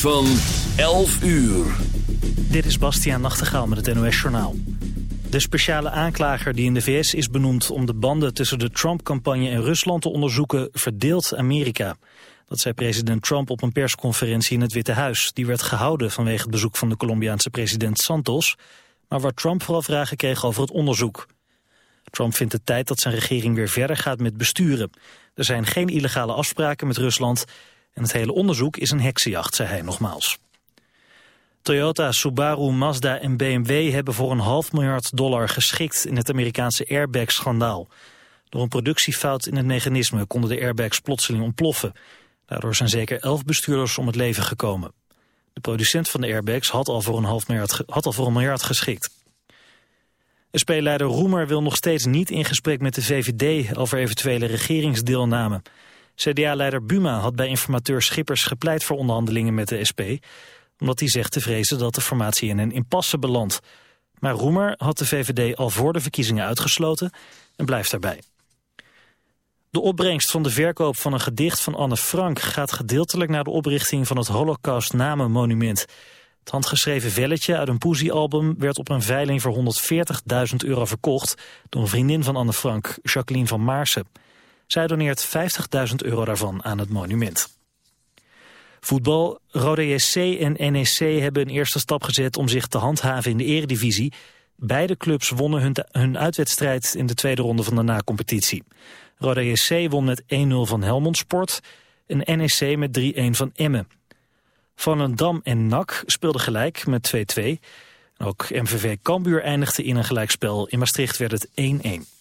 van 11 uur. Dit is Bastiaan Nachtegaal met het NOS-journaal. De speciale aanklager die in de VS is benoemd om de banden tussen de Trump-campagne en Rusland te onderzoeken, verdeelt Amerika. Dat zei president Trump op een persconferentie in het Witte Huis. Die werd gehouden vanwege het bezoek van de Colombiaanse president Santos, maar waar Trump vooral vragen kreeg over het onderzoek. Trump vindt het tijd dat zijn regering weer verder gaat met besturen. Er zijn geen illegale afspraken met Rusland en het hele onderzoek is een heksenjacht, zei hij nogmaals. Toyota, Subaru, Mazda en BMW hebben voor een half miljard dollar geschikt in het Amerikaanse airbag-schandaal. Door een productiefout in het mechanisme konden de airbags plotseling ontploffen. Daardoor zijn zeker elf bestuurders om het leven gekomen. De producent van de airbags had al voor een, half miljard, had al voor een miljard geschikt. SP-leider Roemer wil nog steeds niet in gesprek met de VVD over eventuele regeringsdeelname. CDA-leider Buma had bij informateur Schippers gepleit voor onderhandelingen met de SP, omdat hij zegt te vrezen dat de formatie in een impasse belandt. Maar Roemer had de VVD al voor de verkiezingen uitgesloten en blijft daarbij. De opbrengst van de verkoop van een gedicht van Anne Frank gaat gedeeltelijk naar de oprichting van het Holocaust Namenmonument. Het handgeschreven velletje uit een poesiealbum werd op een veiling voor 140.000 euro verkocht door een vriendin van Anne Frank, Jacqueline van Maarsen. Zij doneert 50.000 euro daarvan aan het monument. Voetbal. Rode JC en NEC hebben een eerste stap gezet om zich te handhaven in de eredivisie. Beide clubs wonnen hun, uitwedstrijd in de tweede ronde van de na-competitie. Rode JC won met 1-0 van Helmond Sport en NEC met 3-1 van Emmen. Van Dam en NAC speelden gelijk met 2-2. Ook MVV Cambuur eindigde in een gelijkspel. In Maastricht werd het 1-1.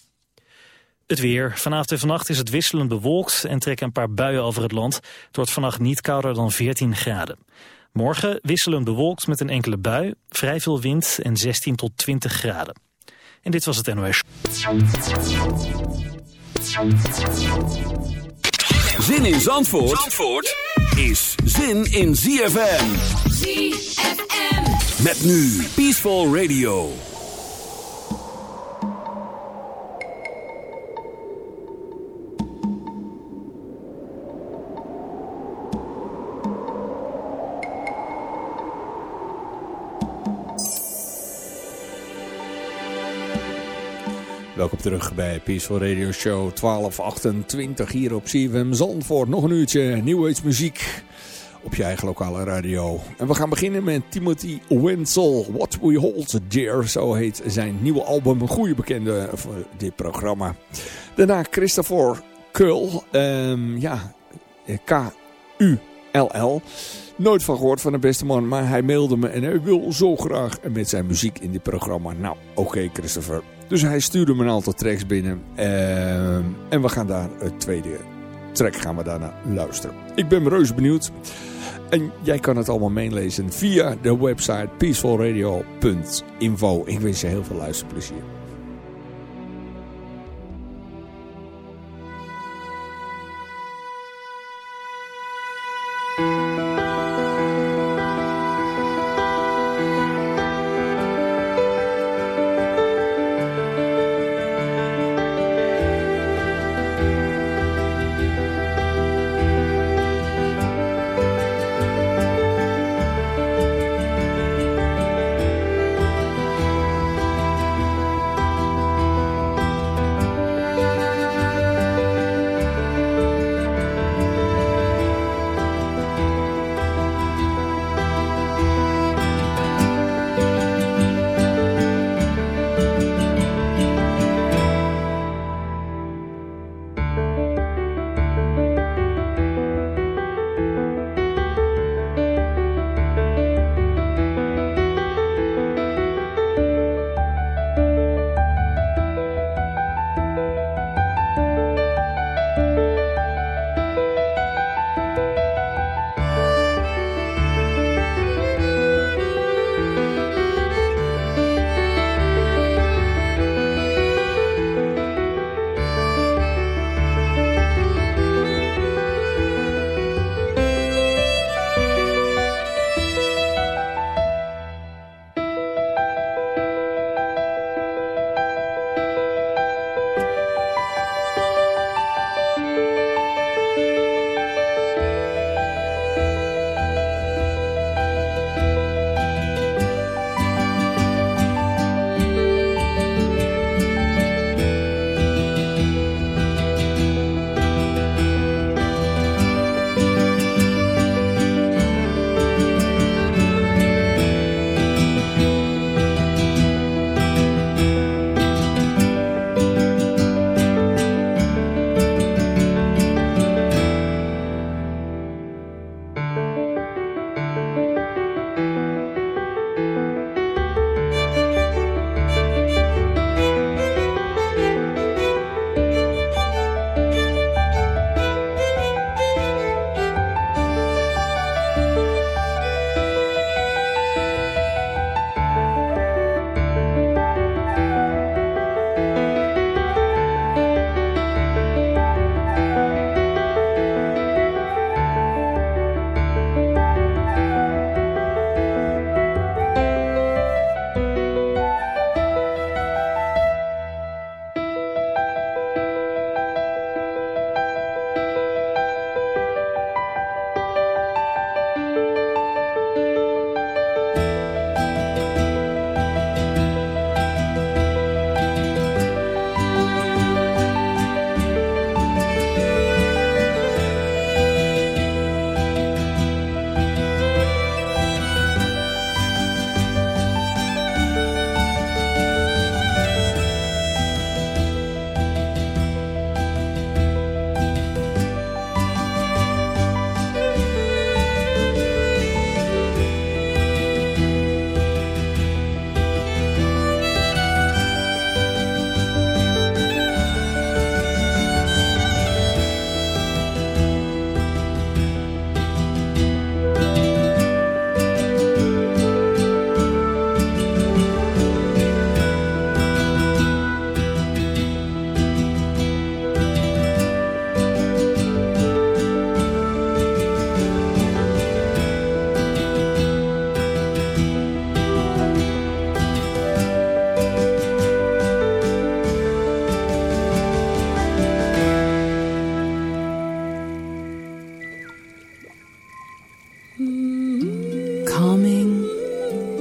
Het weer. Vanavond en vannacht is het wisselend bewolkt en trekken een paar buien over het land. Het wordt vannacht niet kouder dan 14 graden. Morgen wisselend bewolkt met een enkele bui, vrij veel wind en 16 tot 20 graden. En dit was het NOS. Zin in Zandvoort, Zandvoort is zin in ZFM. ZFM. Met nu Peaceful Radio. Welkom terug bij Peaceful Radio Show 1228 hier op CFM Zandvoort. Nog een uurtje New muziek op je eigen lokale radio. En we gaan beginnen met Timothy Wenzel. What We Hold Dear, zo heet zijn nieuwe album. Een goede bekende voor dit programma. Daarna Christopher Kull. Um, ja, K-U-L-L. Nooit van gehoord van de beste man, maar hij mailde me en hij wil zo graag met zijn muziek in dit programma. Nou, oké Christopher. Dus hij stuurde me een aantal tracks binnen. Uh, en we gaan daar het tweede track gaan we daarna luisteren. Ik ben reuze benieuwd. En jij kan het allemaal meelezen via de website peacefulradio.info. Ik wens je heel veel luisterplezier.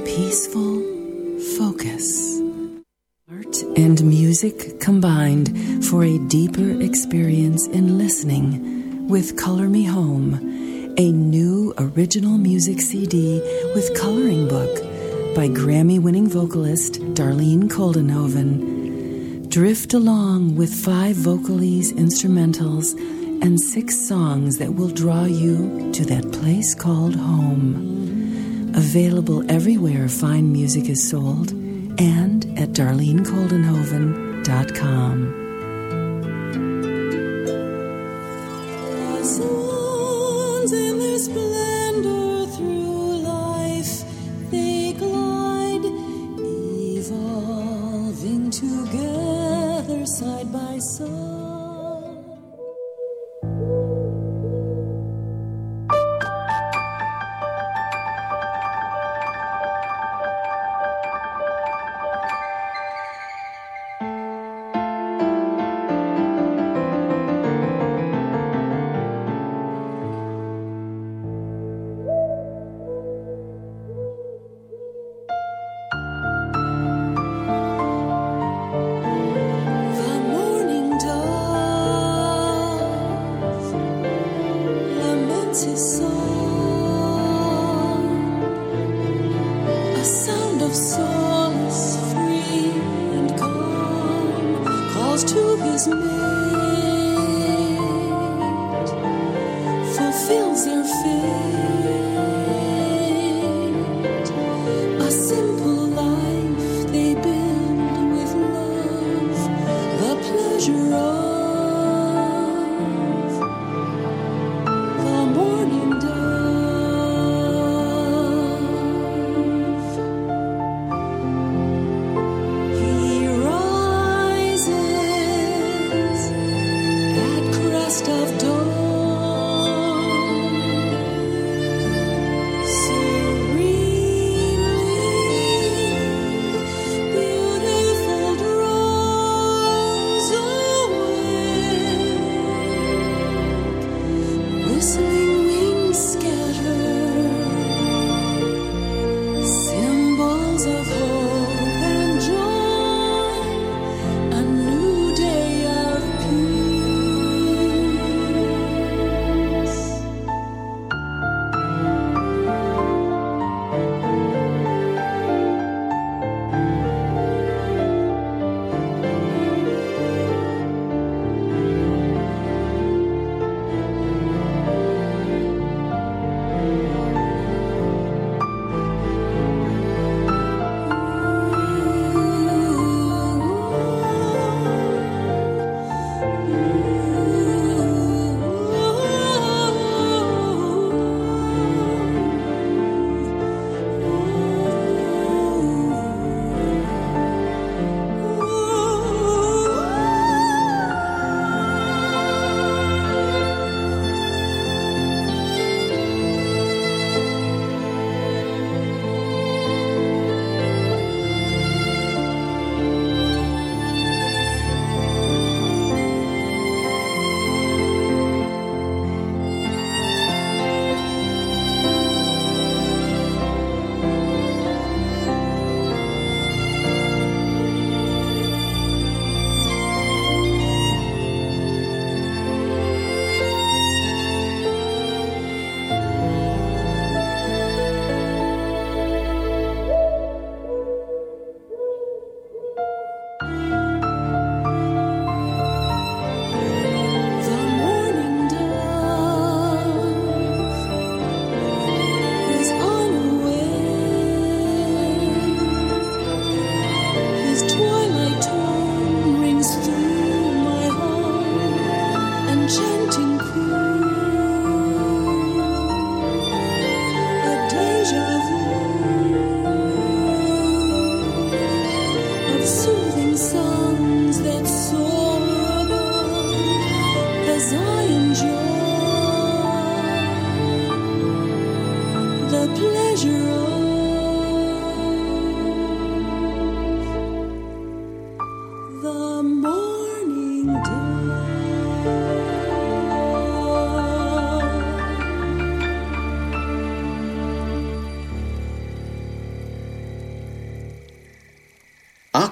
Peaceful focus. Art and music combined for a deeper experience in listening with Color Me Home, a new original music CD with coloring book by Grammy winning vocalist Darlene Koldenhoven. Drift along with five vocalese instrumentals and six songs that will draw you to that place called home. Available everywhere fine music is sold and at darlenekoldenhoven.com. treasure of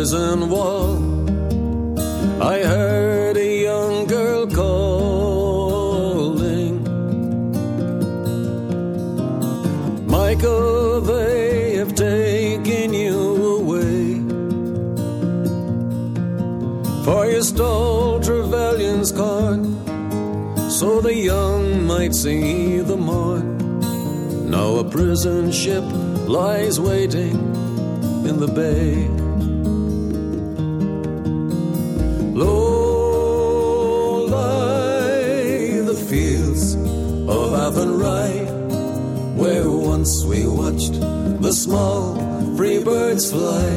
Prison wall. I heard a young girl calling. Michael, they have taken you away. For you stole Trevelyan's card, so the young might see the morn. Now a prison ship lies waiting in the bay. Of Athenry, where once we watched the small free birds fly.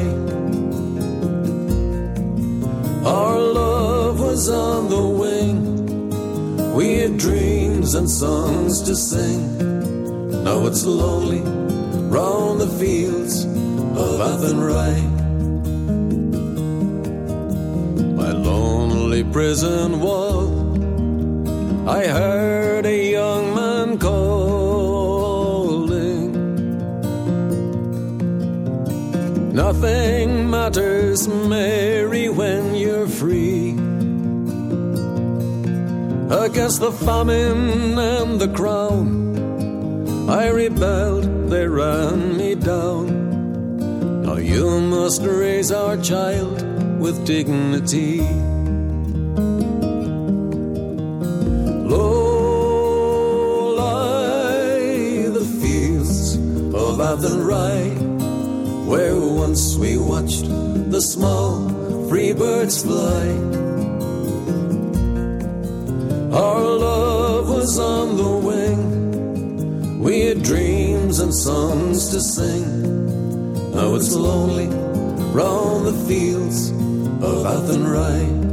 Our love was on the wing, we had dreams and songs to sing. Now it's lonely round the fields of Athenry. My lonely prison wall, I heard Nothing matters, Mary, when you're free. Against the famine and the crown, I rebelled, they ran me down. Now you must raise our child with dignity. Once we watched the small free birds fly. Our love was on the wing. We had dreams and songs to sing. Now it's lonely round the fields of Athenry.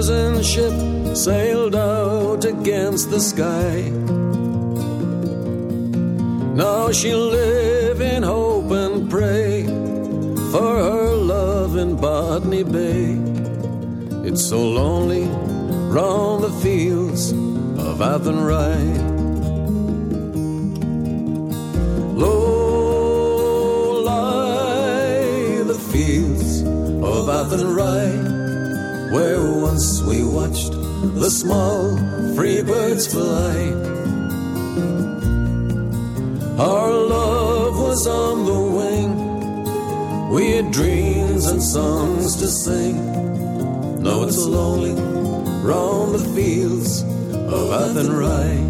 Prison ship sailed out against the sky. Now she'll live in hope and pray for her love in Botany Bay. It's so lonely round the fields of Athenry. Low lie the fields of Athenry, where once we watched the small free birds fly. Our love was on the wing, we had dreams and songs to sing. Now it's lonely round the fields of Athenry.